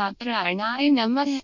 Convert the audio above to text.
महाप्राणाय नमः